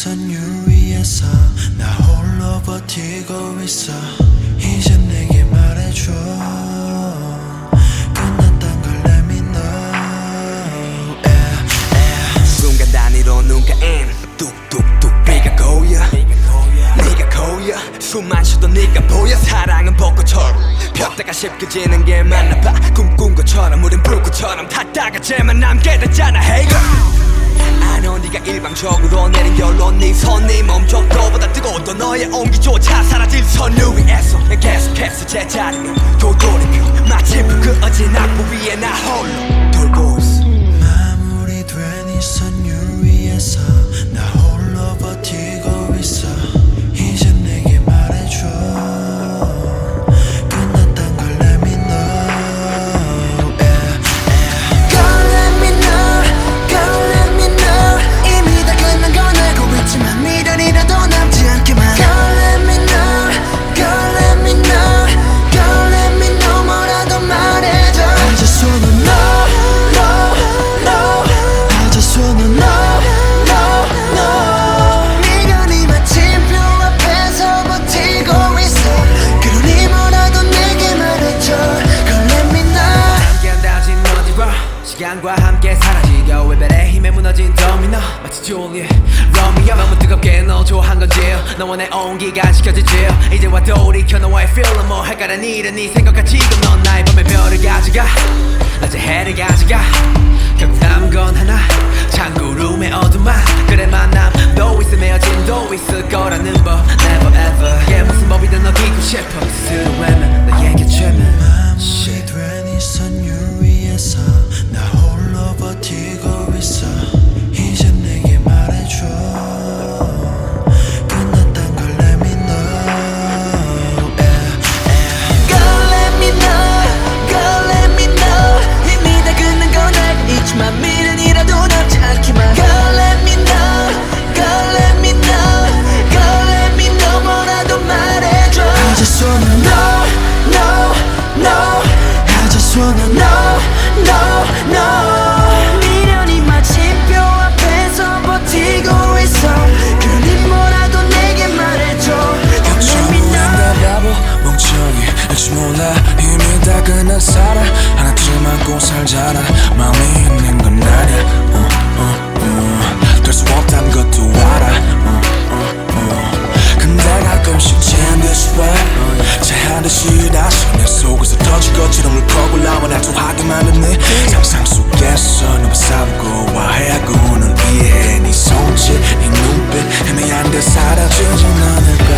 선유 위에서 나 홀로 버티고 있어. 이제 내게 말해줘. 끝났단 걸 let me know. Yeah, yeah. 순간 단위로 눈가엔 뚝뚝뚝 비가 고여. 네가 고여. 숨만 쉬도 네가 보여. 사랑은 벚꽃처럼 폈다가 쉽게 지는 게 맞나 봐. 꿈꾼 것처럼 우린 불꽃처럼 탔다가 쟤만 남게 됐잖아. Hey girl 네가 일방적으로 내린 결론 네 손이 멈춰도보다 뜨거웠던 너의 온기조차 사라질 선유 위에서 난 계속해서 제자리로 도돌이표 마치 부끄어진 악보 위에 나 홀로 돌고 마치 줄리엣 로미오 너무 뜨겁게 너 좋아한 건지 너와 내 온기가 지켜지지 이제와 돌이켜 너와의 feel은 뭐 할까란 일은 네 생각과 지금 넌 나의 밤의 별을 가져가. 낮에 해를 가져가. 결국 남은 건 하나. 창구룸의 어둠만 그래 만남 많은 내 상상 속에서 너와 싸우고 와해하고는 이해해 네 손짓 네 눈빛 헤매한 데 사라지진 않을까?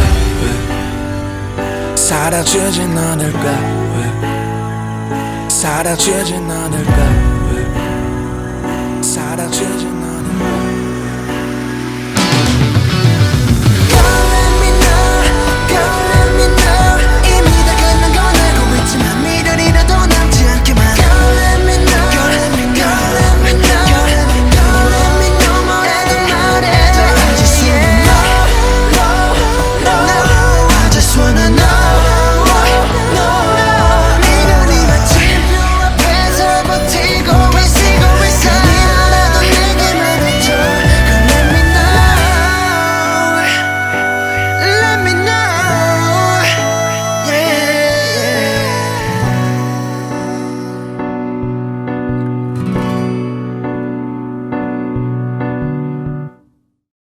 왜? 사라지진 않을까? 왜? 사라지진 않을까? 왜? 사라지진 않을까